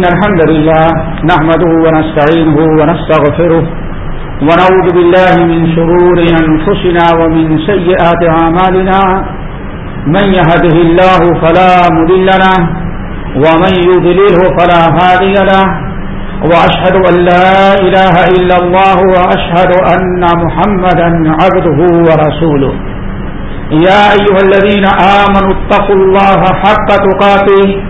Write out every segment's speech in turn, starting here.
إن الحمد لله نحمده ونستعينه ونستغفره ونعوذ بالله من شرور أنفسنا ومن سيئات عمالنا من يهده الله فلا مدل ومن يضلله فلا هادي له وأشهد أن لا إله إلا الله وأشهد أن محمدا عبده ورسوله يا أيها الذين آمنوا اتقوا الله حق تقاته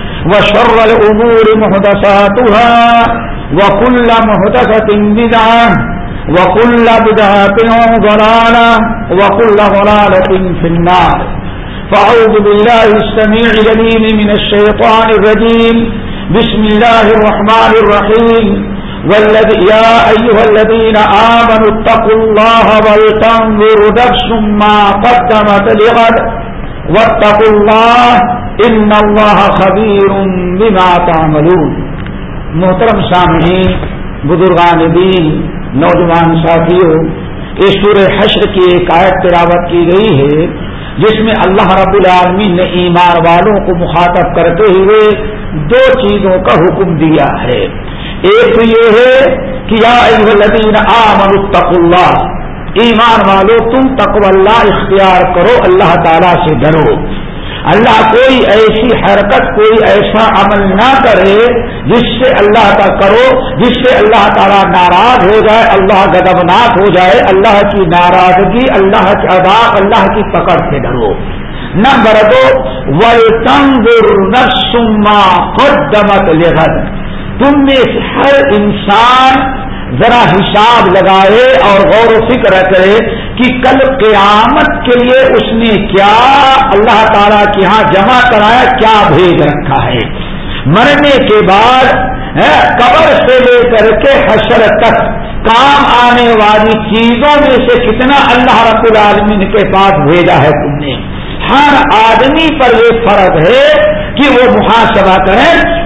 وشر الأمور محدثاتها وكل محدثة بدعة وكل بدعة ضلالة وكل ضلالة في النار. فأعوذ بالله السميع العليم من الشيطان الرجيم. بسم الله الرحمن الرحيم. والذي يا أيها الذين آمنوا اتقوا الله ولتنظر نفس ما قدمت لغد. واتقوا الله إن الله خبير بما تعملون محترم سامعین بزرگان دین، نوجوان ساتھیوں، اس سورہ حشر کی ایک آیت تلاوت کی گئی ہے، جس میں اللہ رب العالمین نے ایمان والوں کو مخاطب کرتے ہوئے دو چیزوں کا حکم دیا ہے۔ ایک تو یہ ہے کہ یا الذین آمنوا اتقوا اللہ، ایمان والو، تم تقو اللہ اختیار کرو، اللہ تعالی سے ڈرو۔ اللہ کوئی ایسی حرکت، کوئی ایسا عمل نہ کرے جس سے اللہ کا کرو، جس سے اللہ تعالیٰ ناراض ہو جائے، اللہ گدبناک ہو جائے، اللہ کی ناراضگی، اللہ کی ادا اللہ کی پکڑ سے ڈرو۔ نمبر دو ول قدمت لہد تم میں ہر انسان ذرا حساب لگائے اور غور و فکر کرے کہ کل قیامت کے لیے اس نے کیا اللہ تعالیٰ کے ہاں جمع کرایا، کیا بھیج رکھا ہے؟ مرنے کے بعد قبر سے لے کر کے حشر تک کام آنے والی چیزوں میں سے کتنا اللہ رب العالمین کے پاس بھیجا ہے تم نے؟ ہر آدمی پر یہ فرض ہے کہ وہ محاسبہ کریں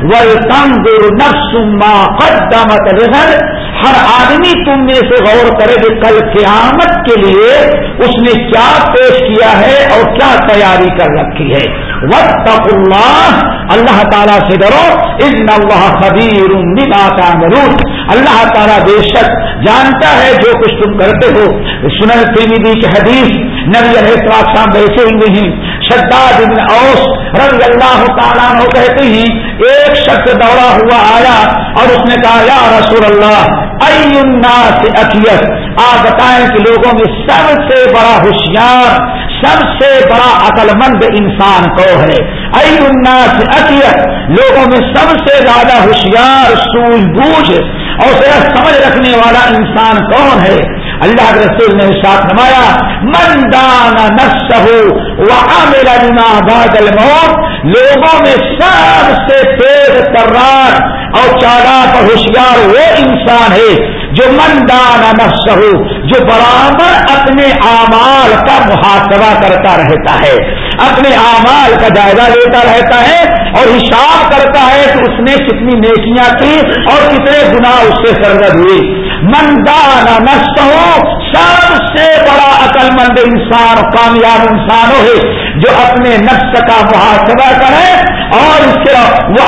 قدمت رہن ہر آدمی تم میں سے غور کرے کہ کل قیامت کے لیے اس نے کیا پیش کیا ہے اور کیا تیاری کر رکھی ہے۔ وقت اللہ اللہ تعالیٰ سے ڈرو۔ ان اللہ خبیر مرون اللہ تعالیٰ بے شک جانتا ہے جو کچھ تم کرتے ہو۔ سنن تیمیدی کی حدیث نبی علیہ السلام بیٹھے ہوئے ہیں شداد ابن اوس رضی اللہ تعالیٰ ہو کہتے ہیں، ایک شخص دوڑا ہوا آیا اور اس نے کہا، یا رسول اللہ ائی الناس اکیت آپ بتائیں کہ لوگوں میں سب سے بڑا ہوشیار، سب سے بڑا عقل مند انسان کو ہے؟ ائی الناس اکیت لوگوں میں سب سے زیادہ ہوشیار، سوج بوجھ اور سمجھ رکھنے والا انسان کون ہے؟ اللہ کے رسول نے ساتھ نمایا من دانا نسہ وہاں میرا بنا بادل موت لوگوں میں سب سے تیز ترار اور چالاک اور ہوشیار وہ انسان ہے جو من دانا نسہ جو برابر اپنے اعمال کا محاسبہ کرتا رہتا ہے، اپنے اعمال کا جائزہ لیتا رہتا ہے اور حساب کرتا ہے کہ اس نے کتنی نیکیاں کی اور کتنے گناہ اس سے سرگد ہوئی مندانا نسٹ ہو سب سے بڑا عقل مند انسان، کامیاب انسان ہے، جو اپنے نفس کا محاسبہ کرے اور اس سے وہ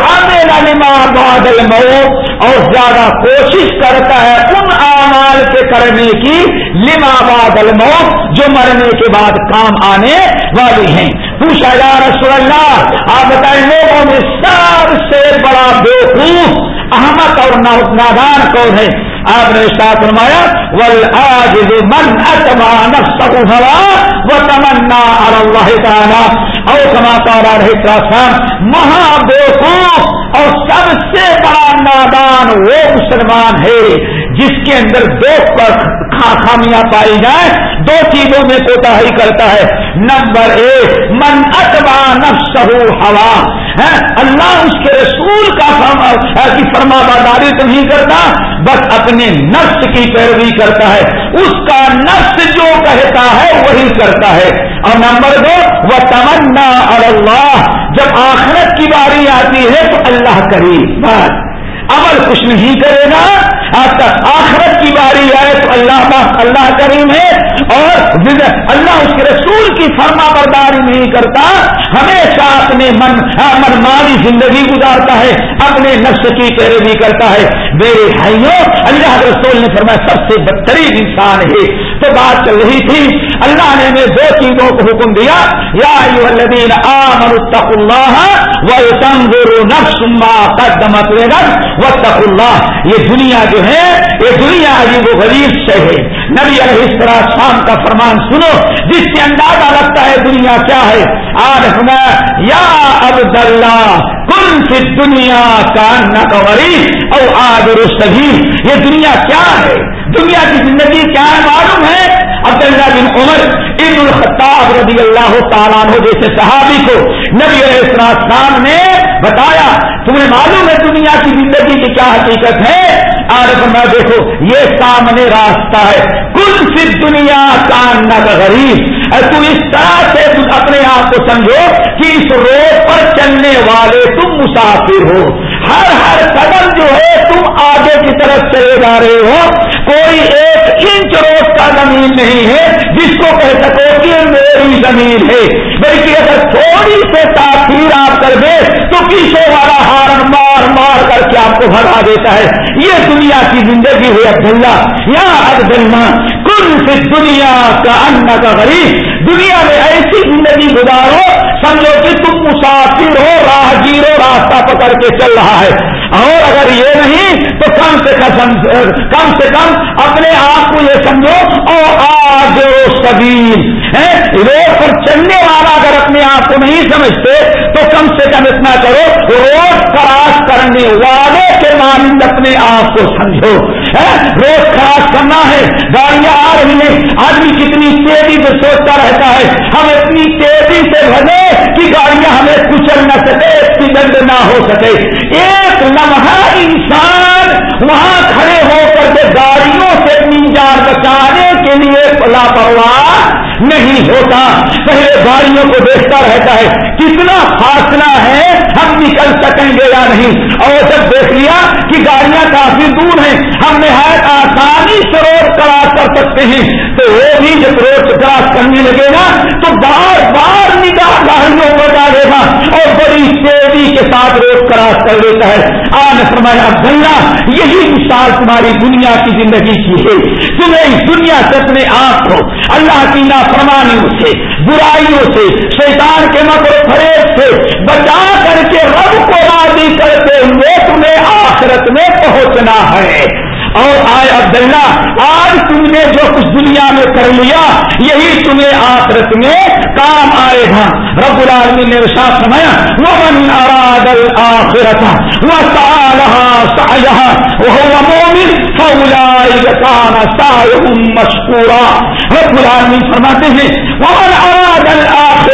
لما بادل مئو اور زیادہ کوشش کرتا ہے ان اعمال کے کرنے کی، لما بادل مئو جو مرنے کے بعد کام آنے والی ہیں۔ پوچھا جا رسول اللہ، آپ بتائیں لوگوں میں سب سے بڑا بیوقوف، احمد اور نادان کون ہے؟ آپ نے ساتھ فرمایا ول آج من اتما نفسه ہوا وہ تمنا اللہ تعالیٰ اور کماتا رہے مہا بیوقوف اور سب سے بڑا نادان وہ مسلمان ہے جس کے اندر دو خامیاں پائی جائیں، دو چیزوں میں کوتا ہی کرتا ہے۔ نمبر ایک، من اتبا نفس ہوا اللہ اس کے رسول کا فرما برداری تو نہیں کرتا، بس اپنے نفس کی پیروی کرتا ہے۔ اس کا نفس جو کہتا ہے، وہی کرتا ہے۔ اور نمبر دو وہ تمنا اور اللہ۔ جب آخرت کی باری آتی ہے تو اللہ کری بس۔ عمل کچھ نہیں کرے گا۔ آخرت کی باری آئے تو اللہ اللہ کریم ہے اور اللہ اس کے رسول کی فرما برداری نہیں کرتا ہمیشہ اپنے من من مالی زندگی گزارتا ہے، اپنے نفس کی پیروی کرتا ہے۔ میرے بھائیوں، اللہ رسول نے فرمایا، سب سے بدترین انسان ہے۔ تو بات چل رہی تھی، اللہ نے ہمیں دو چیزوں کو حکم دیا۔ یا اللہ نفس ما قدمت واتقوا اللہ، یہ دنیا جو ہے، یہ دنیا عجیب و غریب سے ہے۔ نبی علیہ السلام شام کا فرمان سنو، جس سے اندازہ لگتا ہے دنیا کیا ہے۔ آج ہمیں یا عبد اللہ کن سے دنیا کا نقوری اور آج صحیح یہ دنیا کیا ہے؟ دنیا کی زندگی کیا ہے معلوم ہے؟ عبداللہ بن عمر ابن الخطاب رضی اللہ تعالیٰ عنہ جیسے صحابی کو نبی علیہ السلام نے بتایا، تمہیں معلوم ہے دنیا کی زندگی کی کیا حقیقت ہے؟ آج میں دیکھو، یہ سامنے راستہ ہے۔ کل سی دنیا کا نہ غریب۔ تو اس طرح سے اپنے آپ کو سمجھو کہ اس روڈ پر چلنے والے تم مسافر ہو۔ ہر ہر قدم جو ہے تم آگے کی طرف چلے جا رہے ہو۔ کوئی ایک انچ روڈ کا زمین نہیں ہے جس کو کہہ سکو کہ میری زمین ہے۔ بلکہ اگر تھوڑی سے تاخیر آپ کر دے تو پیچھے والا ہارن مار مار کر کے آپ کو بھگا دیتا ہے۔ یہ دنیا کی زندگی ہے عبداللہ۔ یا عبداللہ کل سے دنیا کا ان کا غریب۔ دنیا میں ایسی زندگی گزارو سمجھو کہ تم مسافر ہو راہ گیرو راستہ پکڑ کے چل رہا ہے اور اگر یہ نہیں تو کم سے کم کم سے کم اپنے آپ کو یہ سمجھو اور آج سبیر روڈ پر چلنے والا اگر اپنے آپ کو نہیں سمجھتے تو کم سے کم اتنا کرو، روڈ کراس کرنے والے کے مانند اپنے آپ کو سمجھو روڈ کراس کرنا ہے، گاڑیاں آ رہی ہیں، آدمی کتنی تیزی سے سوچتا رہتا ہے، ہم اتنی تیزی سے بھلے کہ گاڑیاں ہمیں کچل نہ سکے ایکسیڈنٹ نہ ہو سکے۔ ایک انسان وہاں کھڑے ہو کر کے گاڑیوں سے اپنی جان بچانے کے لیے لاپرواہ نہیں ہوتا۔ پہلے گاڑیوں کو دیکھتا رہتا ہے، کتنا فاصلہ ہے ہم نکل سکیں گے یا نہیں؟ اور جب دیکھ لیا کہ گاڑیاں کافی دور ہیں، ہم نہایت آسانی سے روڈ کراس کر سکتے ہیں۔ تو وہ بھی جب روڈ کراس کرنے لگے گا تو بار بار نگاہ گاڑیوں کو ڈالے گا اور بڑی تیزی کے ساتھ روڈ کراس کر لیتا ہے۔ آج فرمایا گنگا یہی مثال تمہاری دنیا کی زندگی کی ہے۔ تمہیں اس دنیا سے اپنے آپ کو اللہ کی نا نافرمانیوں سے، برائیوں سے، شیطان کے مکر فریب سے بچا کر کے رب کو راضی کرتے ہوئے تمہیں آخرت میں پہنچنا ہے۔ اور آئے عبداللہ، آج تم نے جو کچھ دنیا میں کر لیا، یہی تمہیں آخرت میں کام آئے گا۔ رب العالمین نے ساتھ سمایا وہ من اراد آخرت وہ سالہ وہ کان سائم رب العالمین فرماتے ہیں وہ من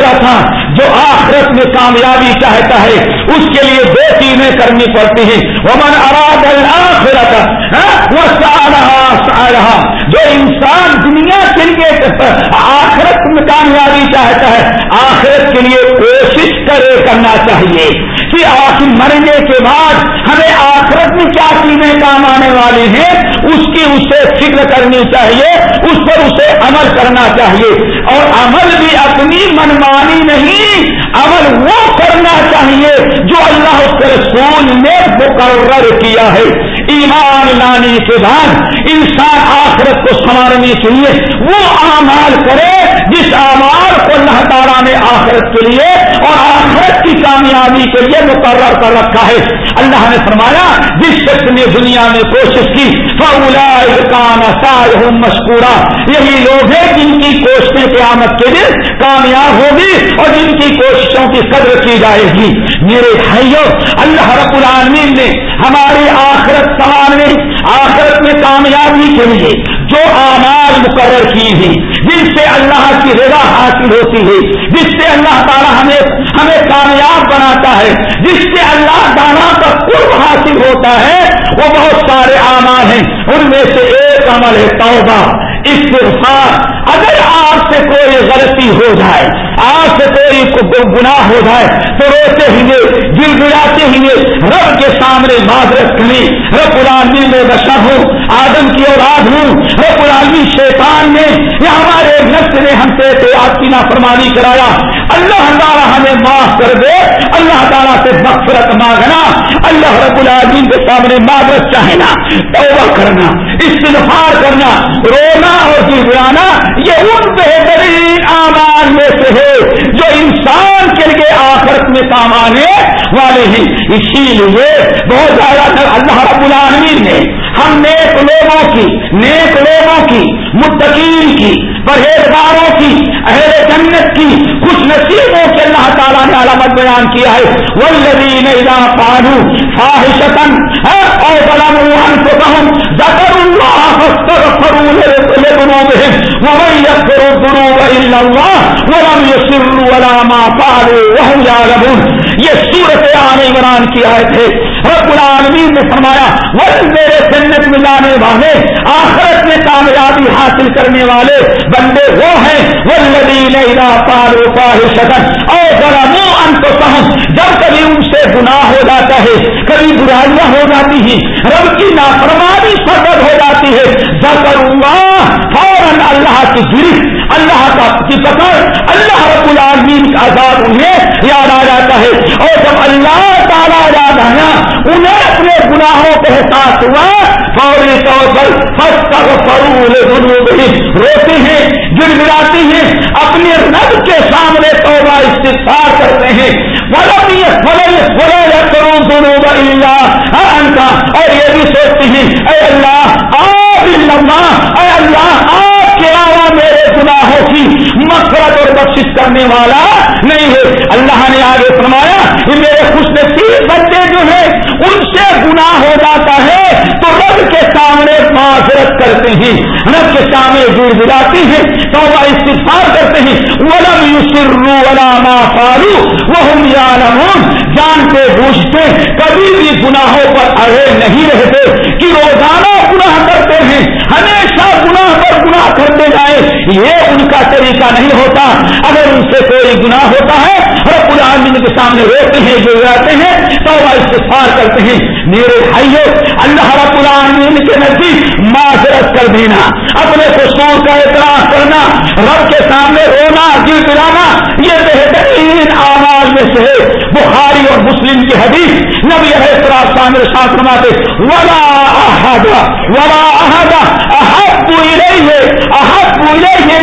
اراد آخرت جو آخرت میں کامیابی چاہتا ہے، اس کے لیے دو چیزیں کرنی پڑتی ہیں۔ وہ من اراد آخرت وہ رہا جو انسان دنیا کے لیے آخرت میں کامیابی چاہتا ہے، آخرت کے لیے کوشش کرے کرنا چاہیے کہ آخر مرنے کے بعد ہمیں آخرت میں کیا چیزیں کام آنے والی ہیں، اس کی اسے فکر کرنی چاہیے، اس پر اسے عمل کرنا چاہیے۔ اور عمل بھی اپنی من منمانی نہیں عمل وہ کرنا چاہیے جو اللہ اس کے رسول نے مقرر کیا ہے۔ ایمان لانے کے بعد انسان آخرت کو سنوارنے کے لیے وہ اعمال کرے جس اعمال کو اللہ تعالیٰ نے آخرت کے لیے اور آخرت کی کامیابی کے لیے مقرر کر رکھا ہے۔ اللہ نے فرمایا، جس شخص نے دنیا میں کوشش کی فولا کام مشکورہ یہی لوگ ہیں جن کی کوششیں قیامت کے دن کامیاب ہوگی اور جن کی کوششوں کی قدر کی جائے گی۔ میرے بھائیوں اللہ رب العالمین نے ہماری آخرت سنوارنے، آخرت میں کامیابی کے لیے جو آماد مقرر کی تھی جن سے اللہ کی رضا حاصل ہوتی ہے، جس سے اللہ تعالیٰ ہمیں ہمیں کامیاب بناتا ہے، جس سے اللہ تعالیٰ کا قرب حاصل ہوتا ہے، وہ بہت سارے آماد ہیں۔ ان میں سے ایک عمل ہے توبہ۔ استغفار۔ اگر آپ سے کوئی غلطی ہو جائے، آپ سے کوئی گناہ ہو جائے، تو روتے ہوئے گر گراتے ہوئے رب کے سامنے معذرت کریں۔ رب العالمین میں بشر ہوں، آدم کی اولاد ہوں۔ رب العالمین شیطان نے یا ہمارے نفس نے ہم سے آپ کی نافرمانی کرایا۔ اللہ تعالیٰ ہمیں معاف کر دے۔ اللہ تعالیٰ سے مغفرت مانگنا۔ اللہ رب العالمین کے سامنے معذرت چاہنا، توبہ کرنا، استغفار کرنا، رونا اور گرانا یہ ان بہترین آمان میں سے ہے جو انسان کے لیے آخرت میں کام آنے والے ہیں اسی لیے بہت زیادہ اللہ رب العالمین نے ہم نیک لوگوں کی، نیک لوگوں کی، متقین کی پرہیزگاروں کی، اہل جنت کی خوش نصیبوں کے اللہ تعالیٰ نے علامت بیان کیا ہے۔ ولدین پالو فاحشتن ہاں، اور بلام کو کہوں ذکر اللہ ومن يكفر الذنوب الا الله ولم يسروا ولا ما فعلوا وهم يعلمون یہ سورت عال عمران کی آیت ہے۔ رب العالمین نے فرمایا وہ میرے جنت میں لانے والے، آخرت میں کامیابی حاصل کرنے والے بندے وہ ہیں۔ وہ لدی پارو پارو شکن اور ذرا منہ انت جب کبھی ان سے گناہ ہو جاتا ہے، کبھی برائیاں ہو جاتی ہیں، رب کی نافرمانی سبب ہو جاتی ہے۔ کروں فوراً اللہ کی گرفت اور جب اللہ تعالیٰ یاد آیا، انہیں اپنے گناہوں کا احساس ہوا، فوری طور پر ہر فرول روتے ہیں گر گراتے ہیں، اپنے رب کے سامنے توبہ استفار کرتے ہیں۔ فلم یہ فلم فلو کروں دونوں اور یہ بھی سوچتے ہیں، اے اللہ آپ اے اللہ آپ کے علاوہ میرے گناہوں کی مفرت اور بخش کرنے والا نہیں ہے۔ اللہ نے آگے فرمایا کہ میرے خوش نصیب بچے جو ہیں، ان سے گناہ ہو جاتا ہے تو رب کے سامنے معذرت کرتے ہیں۔ رب کے سامنے جڑ جلاتے ہیں تو وہ استفار کرتے ہیں۔ ولم یسر ولا ما فارو وہ جانتے بوجھتے کبھی بھی گناہوں پر اڑے نہیں رہتے۔ کہ روزانہ گناہ کرتے ہیں، ہمیشہ گناہ پر گناہ کرتے جائیں، یہ ان کا طریقہ نہیں ہوتا۔ اگر ان سے کوئی گناہ ہوتا ہے، رب العالمین کے سامنے روتے ہیں جو جاتے ہیں تو وہ استفار کرتے ہیں۔ میرے بھائیوں اللہ رب العالمین کے نزدیک معذرت کر دینا، اپنے قصور کا اعتراض کرنا، رب کے سامنے رونا جی پلانا یہ بہترین آواز میں سے ہے بخاری اور مسلم کی حدیث نبی احتراج شامل شاہ ولا احدا ولا احدا احب الیہ احب الیہ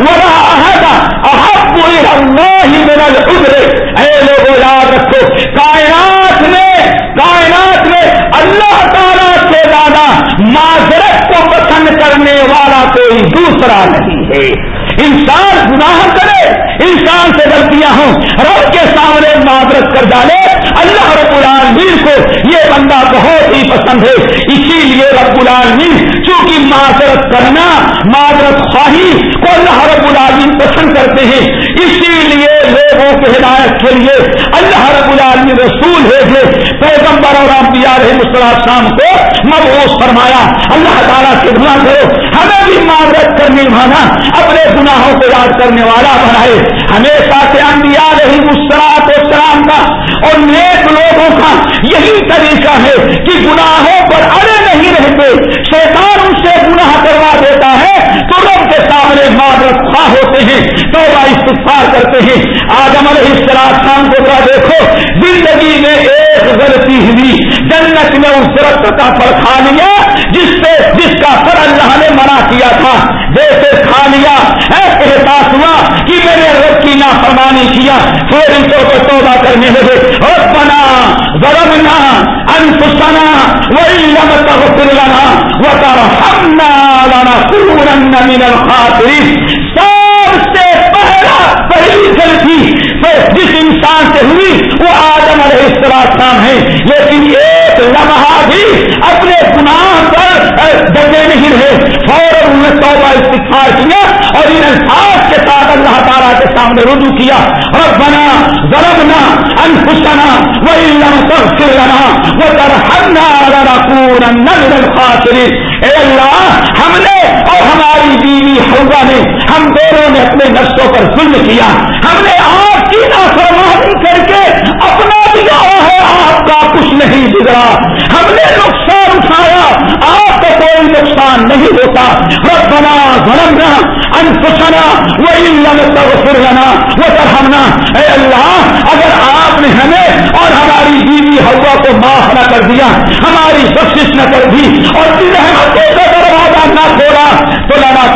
ولا احدا احب الی اللہ من العذر. اے لوگوں یاد رکھو، کائنات میں کائنات میں اللہ تعالیٰ سے زیادہ معذرت کو پسند کرنے والا کوئی دوسرا نہیں ہے۔ انسان گناہ کرے، انسان سے غلطیاں ہوں، رب کے سامنے معذرت کر ڈالے، اللہ رب العالمین کو یہ بندہ بہت ہی پسند ہے، اسی لیے رب العالمین چونکہ معذرت کرنا، معذرت خواہی کو اللہ رب العالمین پسند کرتے ہیں، اسی لیے لوگوں کے ہدایت کے لیے اللہ رب العالمین رسول بھیجے اور انبیاء رحم السلام شام کو مبوس فرمایا، اللہ تعالیٰ سے گنا کرو، ہمیں بھی معذرت کرنے والا، اپنے گناہوں کو یاد کرنے والا بنائے۔ ہمیشہ سے انبیاء رحم السلام اسلام کا اور نیک لوگوں کا یہی طریقہ ہے کہ گناہوں پر اڑے نہیں رہتے، شیطان ان سے گناہ کروا دیتا ہے کے سامنے معذرت خواہ ہوتے ہیں تو استفار کرتے ہیں۔ آدم علیہ السلام کو کیا دیکھو، زندگی میں ایک غلطی ہوئی۔ جنت میں اس درخت کا پھل کھا لیا، جس سے جس کا پھل اللہ نے منع کیا تھا۔ جیسے کھا لیا احساس ہوا کہ میں نے رب کی نافرمانی کیا۔ پھر ان کو توبہ کرنے لگے۔ اور بنا ضربنا انفسنا وإن تغفر لنا وترحمنا لنكونن من الخاسرين۔ سب سے پہلا پہلی غلطی جس انسان سے ہوئی، وہ آدم علیہ السلام ہے۔ لیکن ایک لمحہ بھی اپنے گناہ پر ڈگے نہیں رہے۔ فوراً انہوں نے توبہ استفار کیا۔ اور ان الفاظ کے ساتھ اللہ تعالیٰ کے سامنے رجوع کیا اور بنا ضربنا انفسنا وہی لم تغفر لنا وترحمنا لنكونن من الخاسرين اے اللہ ہم نے اور ہماری بیوی ہوا نے ہم دونوں نے اپنے نفسوں پر ظلم کیا ہم نے آپ کی نافرمانی کر کے اپنا دیا ہے آپ کا کچھ نہیں بگڑا ہم نے نقصان اٹھایا۔ آپ کا کوئی نقصان نہیں ہوتا۔ ربنا ظلمنا انفسنا وہی سر لنا سر ہمنا اے اللہ، اگر آپ نے ہمیں اور ہماری بیوی ہوا کو معاف نہ کر دیا، ہماری بخش نہ کر دی، اور رحمتوں کا دروازہ نہ کھولا تو لڑا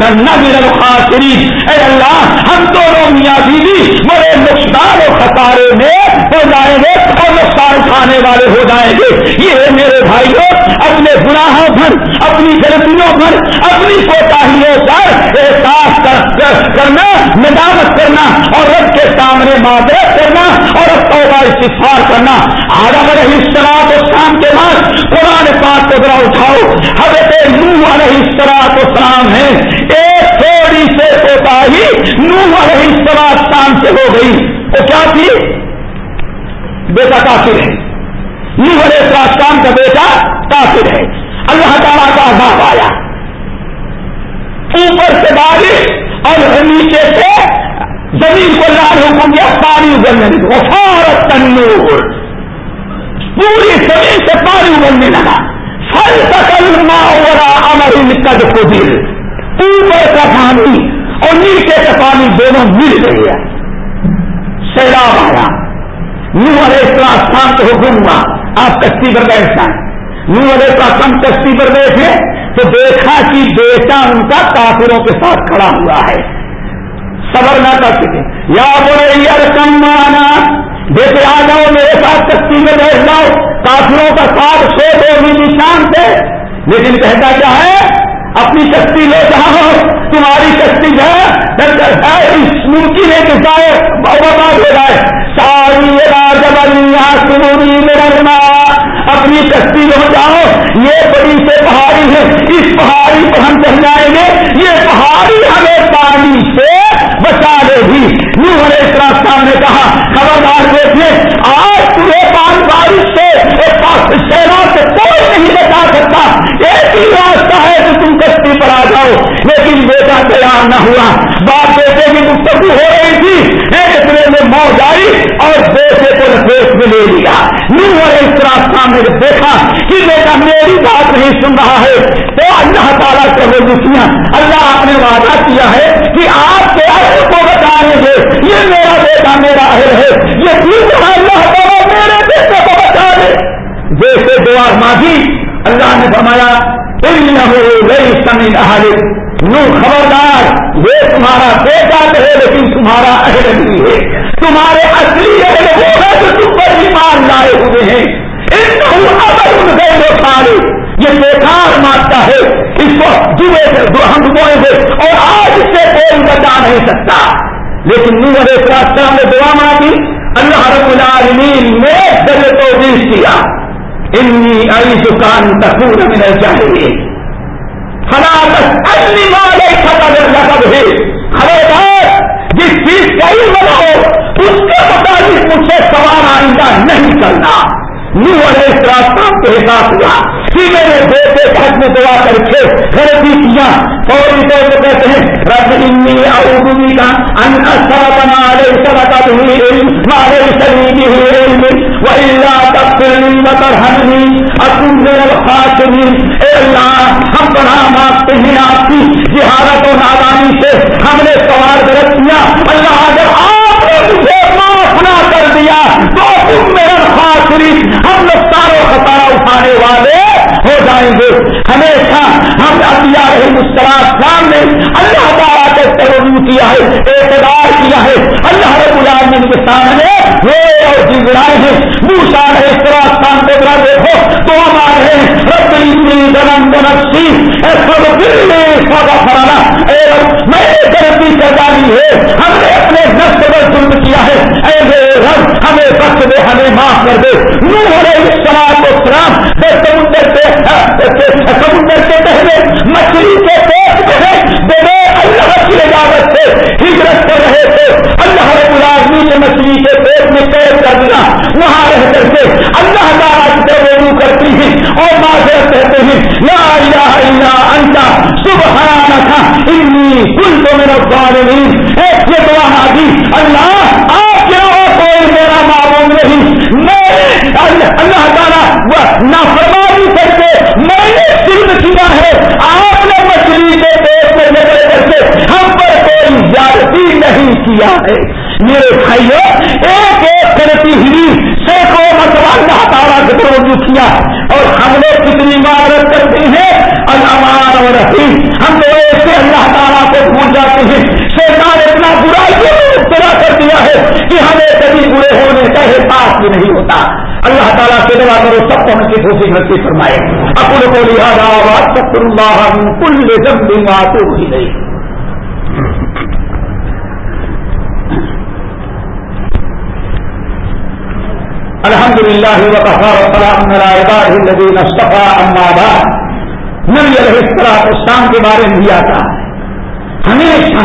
نہ خاصری اے اللہ، ہم دونوں میاں بیوی بڑے نقصان و خطارے میں ہو جائیں گے اور نقصان کھانے والے ہو جائیں گے۔ یہ میرے بھائیوں، اپنے گناہوں پر، اپنی غلطیوں پر، اپنی کوتاہیوں پر احساس کرنا، ندامت کرنا اور رب کے سامنے معذرت کرنا اور اب توبہ استفار کرنا۔ آدم علیہ السلام کو شام کے بعد قرآن پاک کو ذرا اٹھاؤ، حضرت نوح علیہ السلام کو سلام ہے ایک تھوڑی سے کوتاہی نوح علیہ السلام شام سے ہو گئی۔ وہ کیا تھی؟ بیٹا کافر ہے۔ نوح علیہ السلام کا بیٹا کافر ہے۔ اللہ تعالیٰ کا عذاب آیا۔ اوپر سے بارش اور نیچے سے زمین کو لال حکم دیا پانی اگلنے وفارت تنور پوری زمین سے پانی اگلنے لگا۔ پھل تکل ماورا امر ان قد قدر اوپر کا پانی اور نیچے کا پانی دونوں مل گئی ہے سیلاب آیا۔ نو علیہ السلام کو حکم ہوا۔ آپ کشتی پر بیٹھ جائیں۔ نو علیہ السلام کشتی پر بیٹھے۔ تو دیکھا کہ بیٹا ان کا کافروں کے ساتھ کھڑا ہوا ہے۔ صبر نہ کر سکے۔ یا بولے یار کم مانا بیٹے آ جاؤ، میرے ساتھ کشتی میں بیٹھ جاؤ۔ کافروں کا ساتھ سو دو نشان تھے لیکن کہتا کیا ہے؟ اپنی کشتی لے جاؤ۔ تمہاری کشتی ہے ممکن ہے کہ جائے برباد ہو جائے ساری سنوری میرا اپنی کشتی ہو جاؤ۔ یہ بڑی سے پہاڑی ہے۔ اس پہاڑی پر ہم چل جائیں گے۔ یہ پہاڑی ہمیں پانی سے بچا لے گی۔ یوں ہمیں اس راستہ نے کہا، خبردار دیکھیے، آج تمہیں پان بارش سے سینا سے کوئی نہیں بچا سکتا۔ ایک ہی راستہ ہے کہ تم کشتی پر آ جاؤ۔ لیکن بیٹا تیار نہ ہوا۔ باپ بیٹے کی گفتگو ہو رہی تھی۔ میں موج آئی اور بیٹے کو لپیٹ میں لے لیا۔ نو اس راستہ میں دیکھا کہ بیٹا میری بات نہیں سن رہا ہے۔ تو اللہ تعالیٰ سے وہ دکھیاں اللہ آپ نے وعدہ کیا ہے کہ آپ کے اہل کو بتائیں گے۔ یہ میرا بیٹا میرا اہل ہے۔ یہ ٹھیک ہے اللہ تعالیٰ میرے بیٹے کو بتا دے جیسے دعا مانگی، اللہ نے فرمایا نو خبردار یہ تمہارا بیٹا ہے لیکن تمہارا اہل نہیں ہے۔ تمہارے اصلی اہل وہ ہے جو تم پر ایمان لائے ہوئے ہیں۔ ان گئے سارے یہ بیکار مانگتا ہے۔ اس کو ہم بوئے تھے اور آج سے کوئی بچا نہیں سکتا۔ لیکن نو علیہ السلام نے دعا مانگی، اللہ رب العالمین نے دل تو کیا۔ انی علی دکان تکور میں چاہیے خلاص انی والے خبر لقب ہے خبردار جس چیز کا ہی بناؤ اس کے مطابق مجھ سے سوال آئندہ نہیں کرنا نو علیہ السلام کو احساس ہوا؟ کہ میرے بیٹے حق میں دعا کر کے غلطی کیا فوری طور پر کہتے ہیں، رب انی اعوذ کا ان اسرت ما ليس دنم دنسی سب دل سب فرانا اے میں نے ترقی کر ڈالی ہے۔ ہم نے اپنے نفس پر ظلم کیا ہے۔ اے میرے رب، ہمیں بخش دے، ہمیں معاف کر دے۔ نوح علیہ السلام کو سلام۔ سمندر سے سمندر کے پہلے مچھلی کے پیٹ میں بے اللہ کی اجازت سے ہجرت کر رہے تھے۔ اللہ رب العالمین نے مچھلی کے پیٹ میں قید کر الا انت سبحانک انی کنت من الظالمین یہ دعا حاجی، اللہ، آپ کے کوئی میرا معلوم نہیں۔ میں، اللہ تعالیٰ نافرمانی کر کے میں نے سلم کیا ہے۔ آپ نے مچھلی کے پیٹ میں نکل کر کے ہم پر کوئی زیادتی نہیں کیا ہے۔ میرے بھائیوں ایک ایک کرتی ہوئی سینکڑوں مرتبہ اللہ تعالیٰ کے طرف کیا۔ اور ہم لوگ کتنی معرت کرتے ہیں الامان اور رحیم، ہم لوگ ایسے اللہ تعالیٰ کو بھول جاتے ہیں۔ شیطان اتنا برائیوں میں کر دیا ہے کہ ہمیں کبھی برے ہونے کا احساس بھی نہیں ہوتا۔ اللہ تعالیٰ سے دعا کرو، سب کو ہم کی خوشی نصیب فرمائے۔ اپنے کو لہٰذا آواز سب اللہ کل جب بھی معصوم ہی نہیں الحمد للہ وسلام الذين اصطفى اما بعد۔ نبی علیہ السلام اسلام کے بارے میں بھی آتا ہے ہمیشہ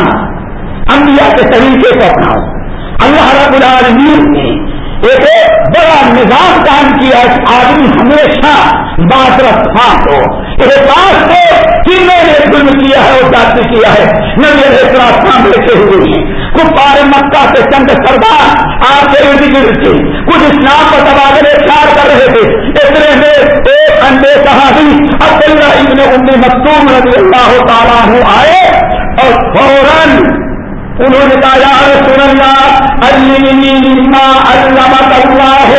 انبیاء کے طریقے کو اپناؤ۔ اللہ رب العالمین نے ایک بڑا نظام قائم کیا۔ آدمی ہمیشہ بات رکھا ہو احساس کو کہ میں نے ظلم کیا ہے اور جاتی کیا ہے۔ نبی علیہ السلام بیٹھے ہوئے ہیں۔ کپار مکہ سے چند سردار آپ کے ارد گرد تھے کچھ اسلام پر تبادلے اختیار کر رہے تھے۔ اتنے میں ایک انڈے صحابی عبداللہ ابن ام مکتوم رضی اللہ تعالیٰ آئے اور فوراً انہوں نے کہا، یا رسول اللہ علما علامہ اللہ.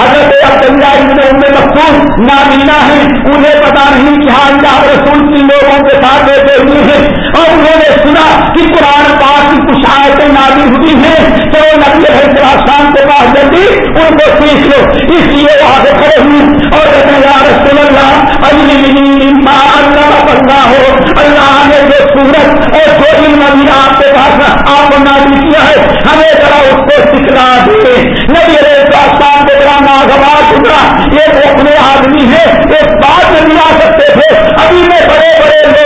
حضرت عبداللہ ابن ام مکتوم نابینا ہے انہیں پتا نہیں کہ ہاں اللہ رسول کی لوگوں کے ساتھ بیٹھے ہوئے ہیں۔ اور انہوں نے سنا کہ قرآن پاک کی کچھ آیتیں نادی ہوئی ہیں، تو نبی ہے شام کے پاس جلدی ان کو سیکھ لو۔ اس لیے وہ آگے کھڑے ہوئے اور کہتے ہیں یار رسول اللہ اللہ ہمیں ذرا اس کو سکھنا دے۔ نبی پاکستان کے ذرا ناگوار ٹکڑا یہ اپنے آدمی ہے ایک بات نہیں آ سکتے تھے۔ ابھی میں بڑے بڑے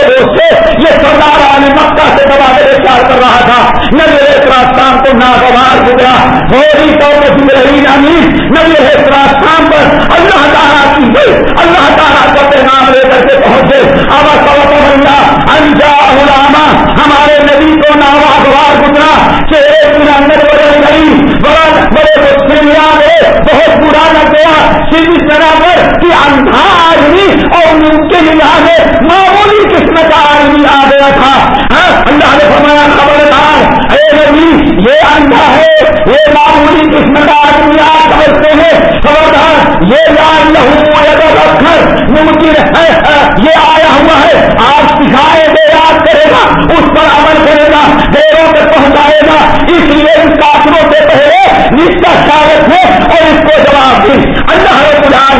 یہ سردار علی مکہ سے دبا دے پیار کر رہا تھا۔ نبی راستان کو ناگوار گزرا ہوری تو رہی نامی نبی راستان پر اللہ تعالیٰ کی اللہ تعالیٰ کا پیغام لے کر کے پہنچے۔ اب اللہ انجا علامہ ہمارے نبی کو ناگوار گزرا چہرے کی اندر بدل گئی بڑا بڑے مسلم بہت برا لگ طرح پر کہ اندھا آدمی اور ان کے لحاظ معمولی قسم کا آدمی آ گیا تھا۔ ہاں، اللہ نے فرمایا، خبردار، اے نبی، یہ اندھا ہے، یہ معمولی قسم کا آدمی آپ سمجھتے ہیں۔ خبردار، یہ لال لہو اکثر ممکن ہے ہاں، یہ آیا ہوا ہے۔ آپ سکھائے گے یاد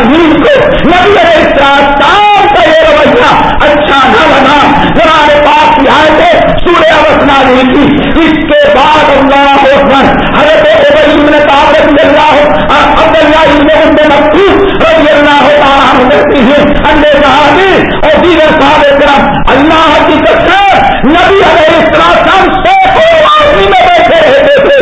رب کو نبی علیہ السلام کا یہ رویہ اچھا نہ لگا قرآن پاک کی آیتیں سورہ اوسنا نہیں تھی اس کے بعد اللہ اکبر حضرت ابن نے کہا رضی اللہ عبد اللہ ابن ام مکتوب رضی اللہ تعالیٰ کرتی ہے انڈے صحابی اور دیگر صحابہ کرام، اللہ کی قسم، نبی علیہ السلام سینکڑوں آدمی میں بیٹھے رہتے تھے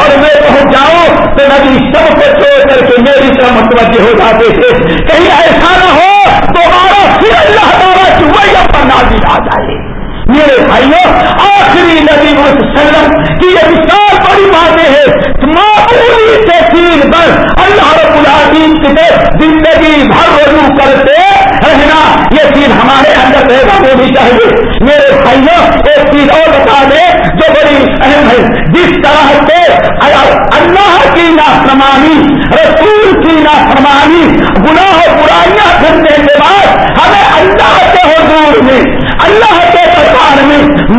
اور میں پہنچ جاؤں تو نبی سب کو چھوڑ کر کے میری طرح متوجہ ہو جاتے تھے۔ کہیں ایسا نہ ہو دوبارہ پھر اللہ تعالیٰ کی وہی پر نازل آ جائے۔ میرے بھائیوں، آخری نبی وسلم کی یہ مثال بڑی باتیں ہے معمولی سے تین بس اللہ رب العظیم کی زندگی بھر رجوع کرتے رہنا۔ یہ چیز ہمارے اندر پیدا ہونی چاہیے۔ میرے بھائیوں، ایک چیز اور بتا دیں جو بڑی اہم ہے جس طرح سے اللہ کی نافرمانی رسول کی نافرمانی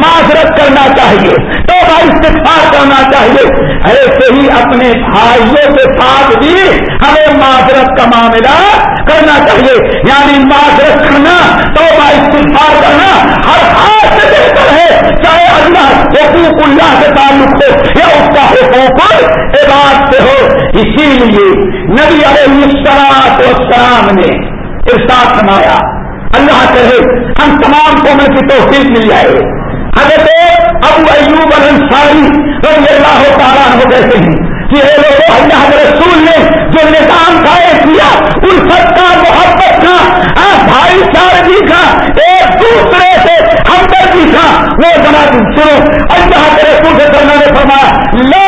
معذرت کرنا چاہیے تو استفار کرنا چاہیے۔ ایسے ہی اپنے بھائیوں کے ساتھ بھی ہمیں معذرت کا معاملہ کرنا چاہیے۔ یعنی معذرت کرنا تو استفار کرنا ہر ہاتھ سے بہتر ہے۔ چاہے اللہ حقوق اللہ سے تعلق ہو یا اس کا حقوق عباد سے ہو۔ اسی لیے نبی علیہ السلام السلام نے ارشاد سمایا اللہ کہے، ہم تمام قوموں کی توفیق مل جائے۔ حضرت ابو ایوب الانصاری رضی اللہ تعالیٰ ہو کہتے ہیں کہ اے لوگوں اللہ کے رسول نے جو نظام قائم کیا، ان سب کا محبت کا بھائی چارگی کا، ایک دوسرے سے ہمدردی کا، وہ بنا سنو، اللہ کے رسول سے کرنا نے فرمایا، لا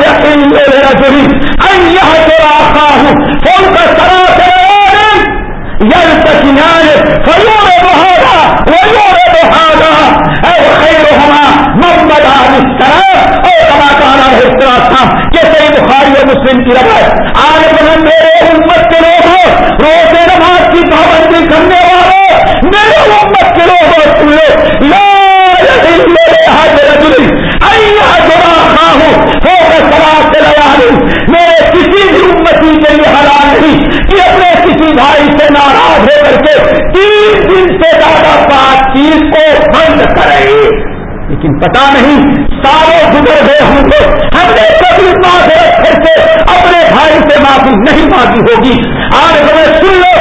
یقین رجلی ان یہ جو آخا ہوں فون کا سرا سے يلتقيان فيورد هذا ويورد هذا أو خيرهما من بدا بالسلام أو كما كان عليه الصلاة والسلام جیسے بخاری اور مسلم کی روایت آج بلند میرے امت کے لوگ ہو روزے نماز کی پابندی کرنے والے میرے امت کے لوگ ہو سن لو لا يحل لأحد رجل أن يهجر أخاه فوق ثلاث ليال میرے کسی بھی امتی کے لیے حلال نہیں کہ اپنے کسی بھائی سے ناراض ہو کر کے تین دن سے زیادہ بات چیز کو بند کرے لیکن پتا نہیں سارے گزر گئے ہوں گے۔ ہم نے کبھی معذرت پھر سے اپنے بھائی سے معافی نہیں مانگی ہوگی۔ آج ہمیں سن لو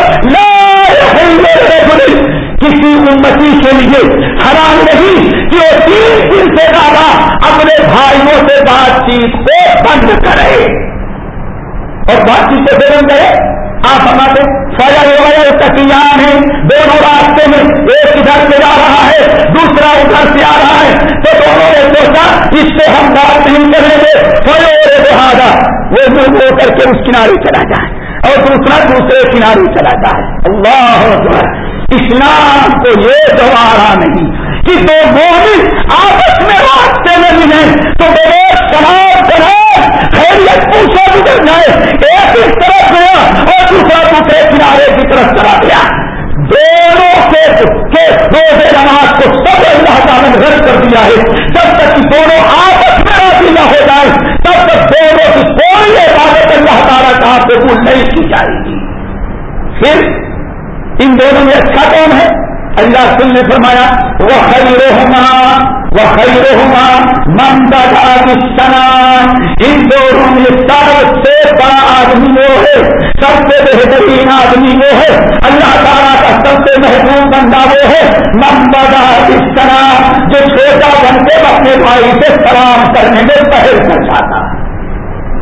کسی امتی کے لیے حرام نہیں کہ وہ تین دن سے زیادہ اپنے بھائیوں سے بات چیت کو بند کرے۔ اور بات چیت سے بند کرے؟ آپ ہمارے فضل وغیرہ تکیان ہے دونوں راستے میں ایک ادھر سے جا رہا ہے، دوسرا ادھر سے آ رہا ہے۔ تو دونوں نے سوچا، اس سے ہم بات نہیں کریں گے۔ فضل لہٰذا وہ منہ ہو کر کے اس کنارے چلا جائے۔ اور دوسرا دوسرے کنارے چلا جائے۔ اللہ اسلام کو یہ دوارا نہیں، کہ دو مومن آپس میں راستے میں ملیں تو بغیر سلام کرے خیریت پوچھا گزر جائے ایک اس طرف گیا اور دوسرا دوسرے کنارے کی طرف چلا گیا۔ دونوں کے روزے نماز کو سب اللہ تعالیٰ نے رد کر دیا ہے۔ جب تک کہ دونوں آپس میں راضی نہ ہو جائے تب تک دونوں کی کوئی عبادت اللہ تعالیٰ کا قبول نہیں کی جائے گی۔ پھر ان دونوں میں اچھا کون ہے؟ اللہ سن نے فرمایا وہ خیر ہوما وہ خیر ہوما ان دونوں میں سب سے بڑا آدمی وہ ہے، سب سے بہترین آدمی وہ ہے۔ اللہ تعالیٰ کا سب سے محبوب بندہ وہ ہے۔ ممبدا طرح جو چھوٹا بن کے اپنے بھائی سے سلام کرنے میں پہل کر جاتا۔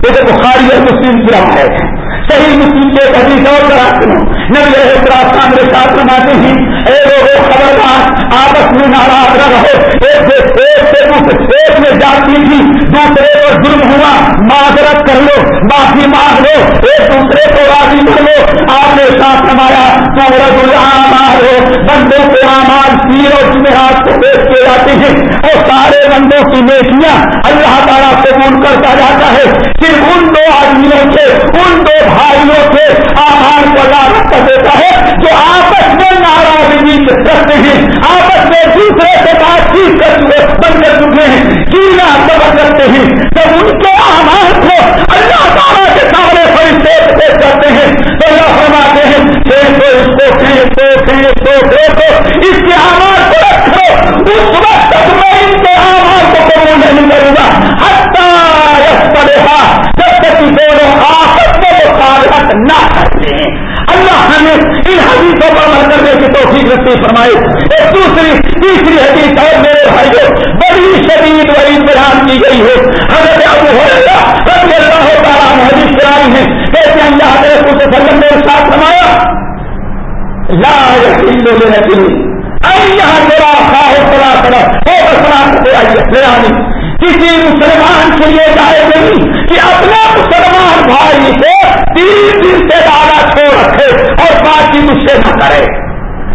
یہ بخاری اور مسلم کی روایت ہے۔ صحیح مسلم کے حدیث اور کرا سنو نبی احترام کے ساتھ بناتے ہیں، اے لوگوں خبردار آپس میں ناراض نہ رہو۔ ایک سے ایک ایک میں جاتی تھی، دوسرے کو ظلم ہوا۔ معذرت کر لو، معافی مانگ لو، ایک دوسرے کو راضی کر لو۔ آپ نے ساتھ نمایا سورج العام ہو بندوں کے آماد پیر اور جمعرات کو پیش کیے جاتے ہیں۔ اور سارے بندوں کی نیکیاں اللہ تعالیٰ قبول کرتا جاتا ہے۔ صرف ان دو آدمیوں کے، ان دو بھائیوں کے آہار کو لاگت کر دیتا ہے جو آپس میں ناراضگی رکھتے ہیں، آپس میں دوسرے سے بات چیت کر بند کر چکے ہیں جینا سبق کرتے ہیں۔ جب ان کے آہار کو اللہ تعالیٰ کے سامنے فرشتے پیش کرتے ہیں تو اللہ فرماتے ہیں پھینکو اس کو پھینکو پھینکو پھینکو اس کے آہار کو رکھو اس وقت تک میں ان کے آہار کو قبول نہیں کروں گا حتی یس پڑے جب تک دونوں آپس میں مخالفت نہ کرتے ہیں اللہ ہمیں ان حدیثوں پر عمل کرنے کی توفیق نصیب فرمائے ایک دوسری تیسری حدیث اور میرے بھائیوں بڑی شدید بڑی بیان کی گئی ہے حضرت ابو ہریرہ رضی اللہ تعالیٰ حدیث کرائی ہے کیسے اللہ کے رسول صلی اللہ علیہ وسلم نے ساتھ فرمایا لا يحل لرجل ان يهجر اخاه ثلاثه فوق ثلاثه ليالي کسی مسلمان کے لیے جائے نہیں کہ اپنے مسلمان بھائی سے تین دن سے زیادہ چھوڑ رکھے اور باقی مجھ سے نہ کرے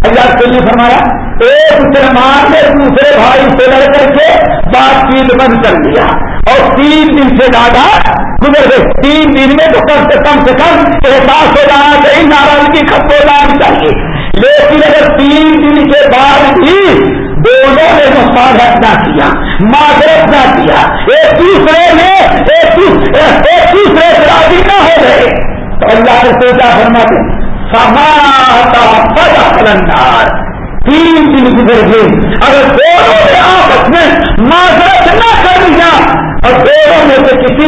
اللہ کے لیے فرمایا، ایک مسلمان نے دوسرے بھائی سے لڑ کر کے بات چیت بند کر دیا اور تین دن سے زیادہ گزر گئے۔ تین دن میں تو کم سے کم سے کم احساس ہو جانا چاہیے ناراضگی ختم ہو جانی چاہیے۔ لیکن اگر تین دن کے بعد بھی دونوں نے مفادت نہ کیا، معذرت نہ کیا، ایک دوسرے نے ایک دوسرے سے راضی نہ ہو گئے، تو اللہ نے سوچا فرماتے سماتا پتا تین دن گزر گئے۔ اگر دونوں نے آپس میں معذرت نہ کر دیا اور دونوں میں سے کسی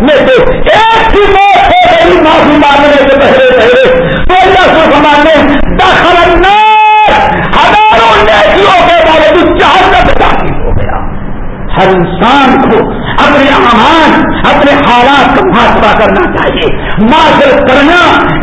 میں سے ایک ہی موت ہو گئی، معافی مانگنے سے پہلے پہلے۔ تو اللہ کو سمانے دخل النار۔ ہزاروں نیکیوں کے باوجود جہنم داخل ہو گیا۔ ہر انسان کو اپنے امان اپنے حالات کا محاسبہ کرنا چاہیے۔ معذرت کرنا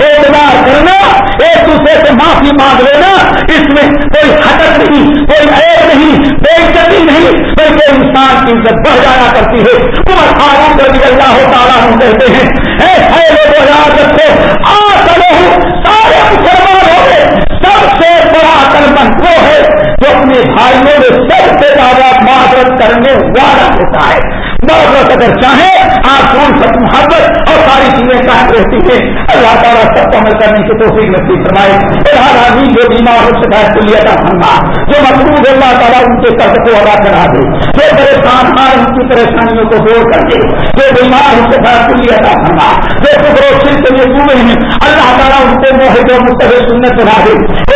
اعتبار کرنا، ایک دوسرے سے معافی مانگ لینا، اس میں کوئی حدت نہیں، کوئی عیب نہیں، کوئی کمی نہیں، بلکہ انسان کی عزت بڑھ جایا کرتی ہے۔ عمر خارون رضی اللہ تعالیٰ ہم کہتے ہیں، اے لوگ یاد رکھو آ چلو سارے مسلمان ہو گئے سب سے بڑا کرمن وہ ہے جو اپنے بھائیوں میں سب سے زیادہ معذرت کرنے والا ہوتا ہے۔ محبت اگر چاہیں، آپ کون سب محبت اور ساری چیزیں قائم رہتی ہیں۔ اللہ تعالیٰ سب کو عمل کرنے کی توفیق نصیب فرمائے۔ ہر آدمی جو بیمار ہو شکایت کو لیا تھا فرما جو مقبول اللہ تعالیٰ ان کے قرض کو ادا کرا دے۔ جو پریشان ہار ان کی پریشانیوں کو دور کر دے۔ جو بیمار ہو شکایت کو لیا تھا فرما جو خبر و کے لیے ہوئے ہیں، اللہ تعالیٰ ان کو موہد و مستحل سنت بنا دے۔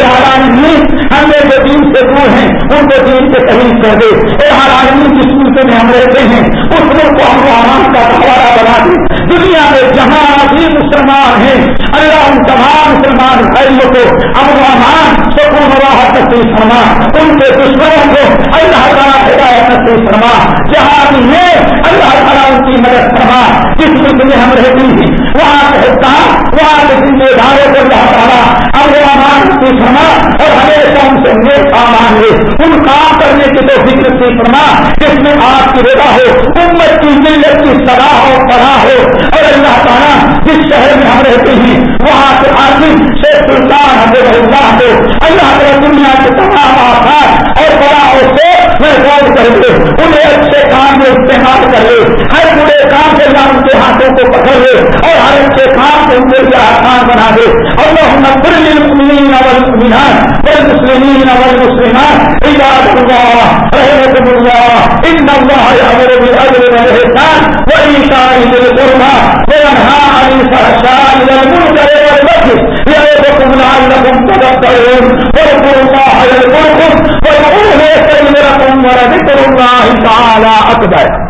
ہر آدمی، ہم نے جو دین سے دور ہیں، ان کو دین سے تحریر کر دے۔ ہر آدمی جس ملک میں ہم رہتے ہیں۔ اس ملک کو ہم آرام کا گہوارہ بنا دے دنیا میں جہاں بھی مسلمان ہیں اللہ ان تمام مسلمان بھائیوں کو امن امان سکون راحت نصیب فرما ان کے دشمنوں کو اللہ تعالیٰ ہدایت نصیب فرما جہاں بھی ہے اللہ تعالیٰ ان کی مدد فرما جس ملک میں ہم رہتے ہیں وہاں کے حکام وہاں کے ذمہ داروں کو اللہ تعالیٰ امن امان نصیب فرما اور ہمیشہ ان سے نیک کام لے ان کام کرنے کی تو فکر نصیب فرما جس میں آپ کی رضا ہو امت کی ملت کی صلاح اور پڑھا ہو۔ اور اللہ تعالیٰ جس شہر میں ہم رہتے ہیں، وہاں سے عاصم شیخ سلطان حضرت اللہ کو اللہ تعالیٰ دنیا کے تمام آسان اور بڑاؤں سے محفوظ کر دے انہیں اچھے کام میں استعمال کر لے ہر برے کام سے اللہ ان کے ہاتھوں کو پکڑ لے اور ہر اچھے کام کو ان کے لیے آسان بنا دے۔ اور وہ نبر المؤمنین والمؤمنات والمسلمین والمسلمات۔ عباد اللہ رحمة الله إن الله يأمر بالعدل والإحسان وإيتاء ذي القربى۔ وينهى عن الفحشاء والمنكر والبغي۔ يعظكم لعلكم تذكرون۔ واذكروا الله يذكركم وادعوه يستجب لكم ولذكر الله تعالى أكبر۔